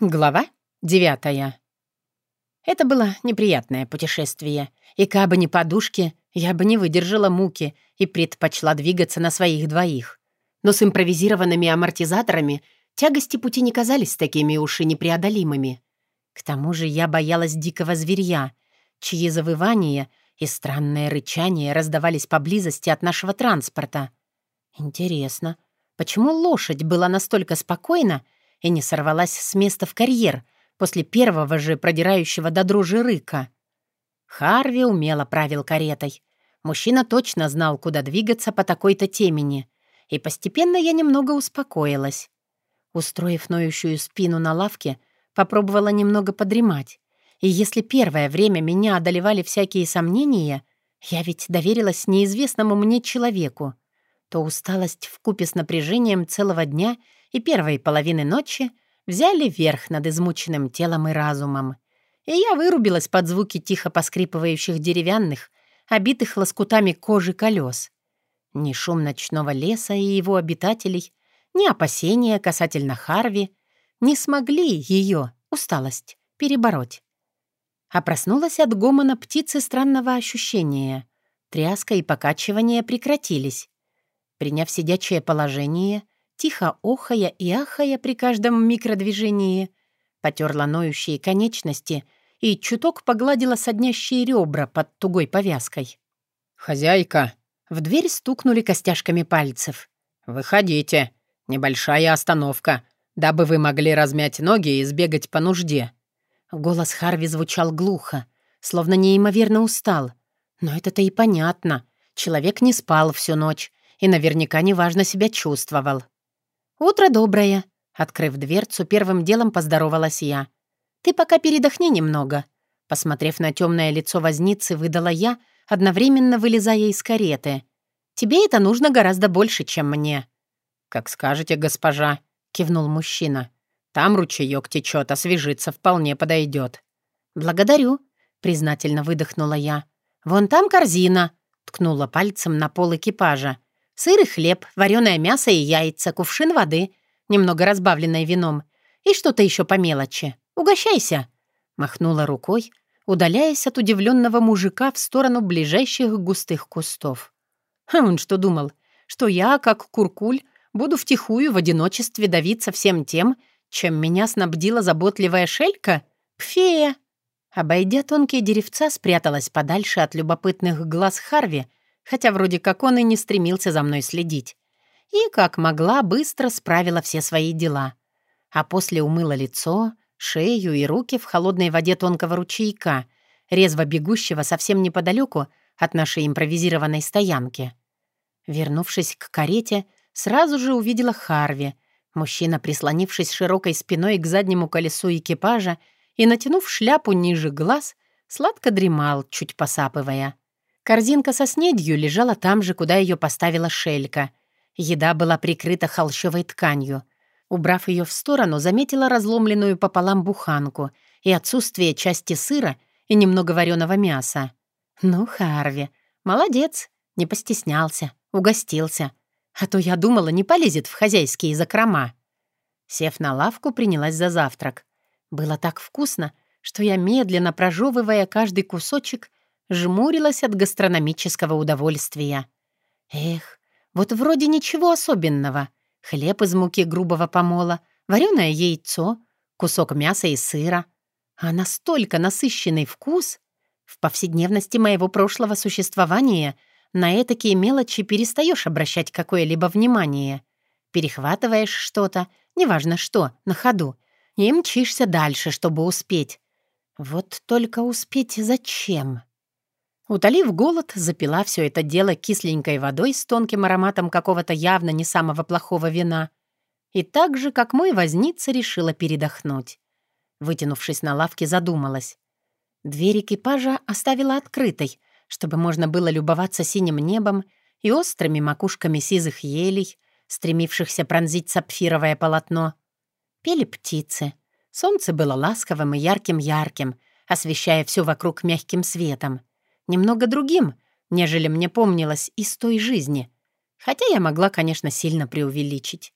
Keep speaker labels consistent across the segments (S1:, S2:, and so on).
S1: Глава девятая. Это было неприятное путешествие, и кабы не подушки, я бы не выдержала муки и предпочла двигаться на своих двоих. Но с импровизированными амортизаторами тягости пути не казались такими уж и непреодолимыми. К тому же я боялась дикого зверья, чьи завывания и странное рычание раздавались поблизости от нашего транспорта. Интересно, почему лошадь была настолько спокойна, и не сорвалась с места в карьер после первого же продирающего до дрожи рыка. Харви умело правил каретой. Мужчина точно знал, куда двигаться по такой-то темени. И постепенно я немного успокоилась. Устроив ноющую спину на лавке, попробовала немного подремать. И если первое время меня одолевали всякие сомнения, я ведь доверилась неизвестному мне человеку, то усталость вкупе с напряжением целого дня — и первой половины ночи взяли верх над измученным телом и разумом. И я вырубилась под звуки тихо поскрипывающих деревянных, обитых лоскутами кожи колес. Ни шум ночного леса и его обитателей, ни опасения касательно Харви не смогли ее, усталость, перебороть. А проснулась от гомона птицы странного ощущения. Тряска и покачивание прекратились. Приняв сидячее положение, тихо охая и ахая при каждом микродвижении, потерла ноющие конечности и чуток погладила соднящие ребра под тугой повязкой.
S2: «Хозяйка!»
S1: В дверь стукнули костяшками пальцев.
S2: «Выходите. Небольшая остановка, дабы вы могли размять ноги и сбегать по нужде».
S1: Голос Харви звучал глухо, словно неимоверно устал. Но это-то и понятно. Человек не спал всю ночь и наверняка неважно себя чувствовал. «Утро доброе!» Открыв дверцу, первым делом поздоровалась я. «Ты пока передохни немного». Посмотрев на темное лицо возницы, выдала я, одновременно вылезая из кареты. «Тебе это нужно гораздо больше, чем мне».
S2: «Как скажете, госпожа», — кивнул мужчина. «Там ручеек течет, освежиться вполне подойдет».
S1: «Благодарю», — признательно выдохнула я. «Вон там корзина», — ткнула пальцем на пол экипажа. Сыр и хлеб, вареное мясо и яйца, кувшин воды, немного разбавленной вином и что-то еще по мелочи. Угощайся!» Махнула рукой, удаляясь от удивленного мужика в сторону ближайших густых кустов. А он что думал? Что я, как куркуль, буду втихую в одиночестве давиться всем тем, чем меня снабдила заботливая шелька? Пфея! Обойдя тонкие деревца, спряталась подальше от любопытных глаз Харви — хотя вроде как он и не стремился за мной следить. И, как могла, быстро справила все свои дела. А после умыла лицо, шею и руки в холодной воде тонкого ручейка, резво бегущего совсем неподалеку от нашей импровизированной стоянки. Вернувшись к карете, сразу же увидела Харви. Мужчина, прислонившись широкой спиной к заднему колесу экипажа и натянув шляпу ниже глаз, сладко дремал, чуть посапывая. Корзинка со снедью лежала там же, куда ее поставила Шелька. Еда была прикрыта холщовой тканью. Убрав ее в сторону, заметила разломленную пополам буханку и отсутствие части сыра и немного вареного мяса. «Ну, Харви, молодец, не постеснялся, угостился. А то я думала, не полезет в хозяйские закрома». Сев на лавку, принялась за завтрак. Было так вкусно, что я, медленно прожевывая каждый кусочек, жмурилась от гастрономического удовольствия. Эх, вот вроде ничего особенного. Хлеб из муки грубого помола, вареное яйцо, кусок мяса и сыра. А настолько насыщенный вкус! В повседневности моего прошлого существования на этакие мелочи перестаешь обращать какое-либо внимание. Перехватываешь что-то, неважно что, на ходу, и мчишься дальше, чтобы успеть. Вот только успеть зачем? Утолив голод, запила все это дело кисленькой водой с тонким ароматом какого-то явно не самого плохого вина. И так же, как мой возница, решила передохнуть. Вытянувшись на лавке, задумалась. Дверь экипажа оставила открытой, чтобы можно было любоваться синим небом и острыми макушками сизых елей, стремившихся пронзить сапфировое полотно. Пели птицы. Солнце было ласковым и ярким-ярким, освещая все вокруг мягким светом немного другим, нежели мне помнилось из той жизни, хотя я могла, конечно, сильно преувеличить.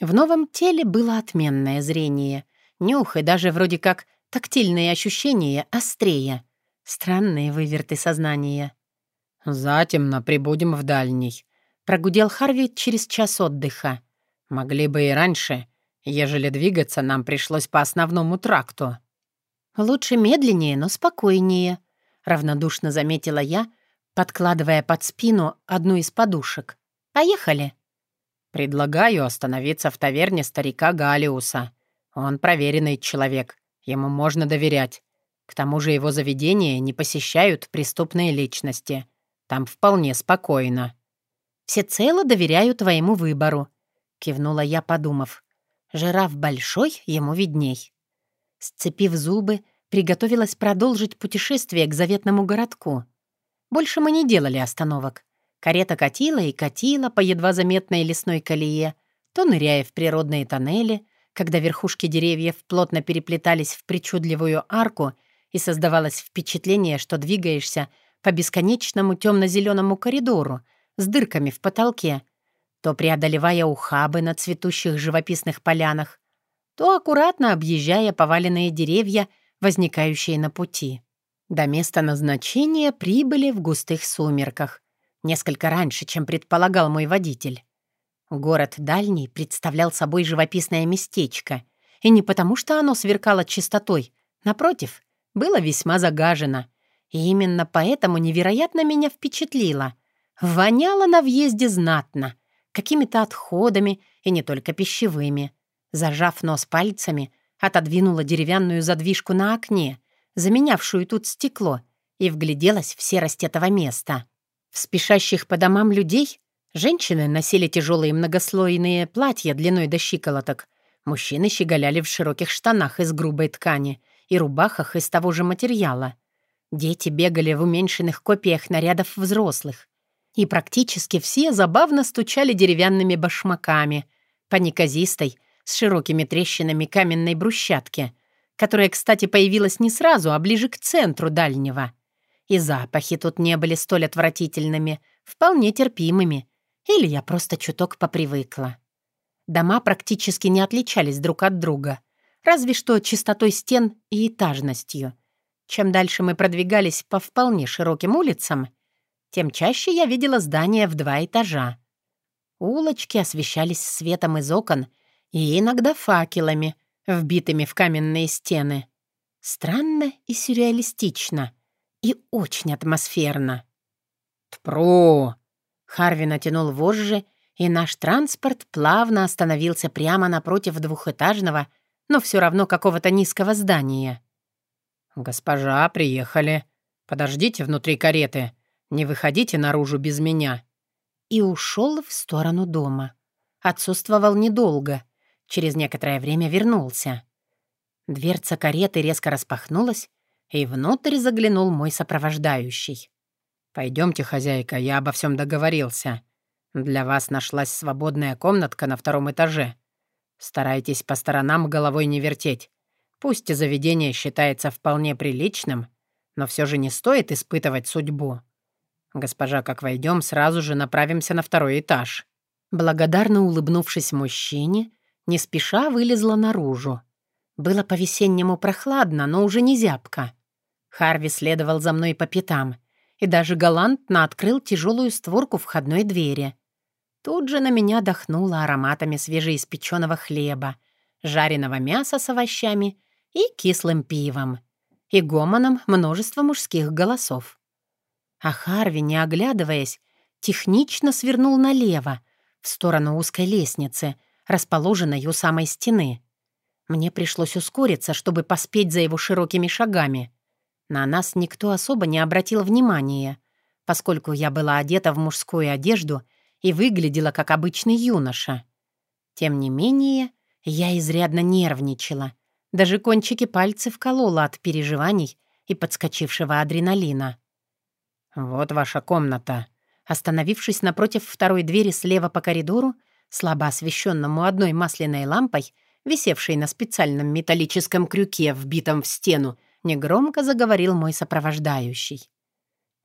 S1: В новом теле было отменное зрение, Нюх и даже вроде как тактильные ощущения острее. Странные выверты сознания.
S2: «Затемно прибудем в дальний», —
S1: прогудел Харви через час отдыха.
S2: «Могли бы и раньше. Ежели двигаться, нам пришлось по основному тракту».
S1: «Лучше медленнее, но спокойнее», — равнодушно заметила я, подкладывая под спину одну из подушек. «Поехали».
S2: «Предлагаю остановиться в таверне старика Галиуса. Он проверенный человек, ему можно доверять. К тому же его заведения не посещают преступные личности. Там вполне спокойно».
S1: «Всецело доверяю твоему выбору», — кивнула я, подумав. «Жираф большой, ему видней». Сцепив зубы, приготовилась продолжить путешествие к заветному городку. Больше мы не делали остановок. Карета катила и катила по едва заметной лесной колее, то ныряя в природные тоннели, когда верхушки деревьев плотно переплетались в причудливую арку и создавалось впечатление, что двигаешься по бесконечному темно-зеленому коридору с дырками в потолке, то преодолевая ухабы на цветущих живописных полянах, то аккуратно объезжая поваленные деревья, возникающие на пути. До места назначения прибыли в густых сумерках, несколько раньше, чем предполагал мой водитель. Город Дальний представлял собой живописное местечко, и не потому, что оно сверкало чистотой, напротив, было весьма загажено. И именно поэтому невероятно меня впечатлило. Воняло на въезде знатно, какими-то отходами и не только пищевыми. Зажав нос пальцами, отодвинула деревянную задвижку на окне, заменявшую тут стекло, и вгляделась в серость этого места. В спешащих по домам людей женщины носили тяжелые многослойные платья длиной до щиколоток, мужчины щеголяли в широких штанах из грубой ткани и рубахах из того же материала. Дети бегали в уменьшенных копиях нарядов взрослых. И практически все забавно стучали деревянными башмаками по неказистой, с широкими трещинами каменной брусчатки, которая, кстати, появилась не сразу, а ближе к центру дальнего. И запахи тут не были столь отвратительными, вполне терпимыми. Или я просто чуток попривыкла. Дома практически не отличались друг от друга, разве что чистотой стен и этажностью. Чем дальше мы продвигались по вполне широким улицам, тем чаще я видела здания в два этажа. Улочки освещались светом из окон — и иногда факелами, вбитыми в каменные стены. Странно и сюрреалистично, и очень атмосферно.
S2: «Тпру!»
S1: Харви натянул вожжи, и наш транспорт плавно остановился прямо напротив двухэтажного, но все равно какого-то низкого здания.
S2: «Госпожа, приехали. Подождите внутри кареты. Не выходите наружу без меня».
S1: И ушел в сторону дома. Отсутствовал недолго — Через некоторое время вернулся. Дверца кареты резко распахнулась, и внутрь заглянул мой сопровождающий.
S2: «Пойдемте, хозяйка, я обо всем договорился. Для вас нашлась свободная комнатка на втором этаже. Старайтесь по сторонам головой не вертеть. Пусть заведение считается вполне приличным, но все же не стоит испытывать судьбу. Госпожа, как войдем, сразу же направимся на второй этаж».
S1: Благодарно улыбнувшись мужчине, не спеша вылезла наружу. Было по-весеннему прохладно, но уже не зябко. Харви следовал за мной по пятам и даже галантно открыл тяжелую створку входной двери. Тут же на меня дохнуло ароматами свежеиспеченного хлеба, жареного мяса с овощами и кислым пивом, и гомоном множества мужских голосов. А Харви, не оглядываясь, технично свернул налево, в сторону узкой лестницы, расположенной у самой стены. Мне пришлось ускориться, чтобы поспеть за его широкими шагами. На нас никто особо не обратил внимания, поскольку я была одета в мужскую одежду и выглядела как обычный юноша. Тем не менее, я изрядно нервничала. Даже кончики пальцев колола от переживаний и подскочившего адреналина.
S2: «Вот ваша комната».
S1: Остановившись напротив второй двери слева по коридору, слабо освещенному одной масляной лампой, висевшей на специальном металлическом крюке, вбитом в стену, негромко заговорил мой сопровождающий.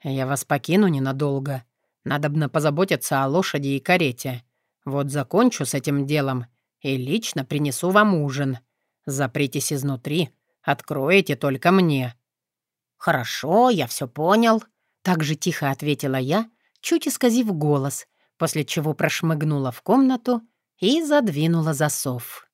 S2: «Я вас покину ненадолго. Надобно позаботиться о лошади и карете. Вот закончу с этим делом и лично принесу вам ужин. Запритесь изнутри, откроете только мне».
S1: «Хорошо, я все понял», — так же тихо ответила я, чуть исказив голос, после чего прошмыгнула в комнату и задвинула засов.